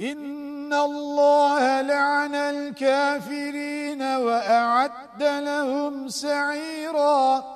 إن الله لعن الكافرين وأعد لهم سعيراً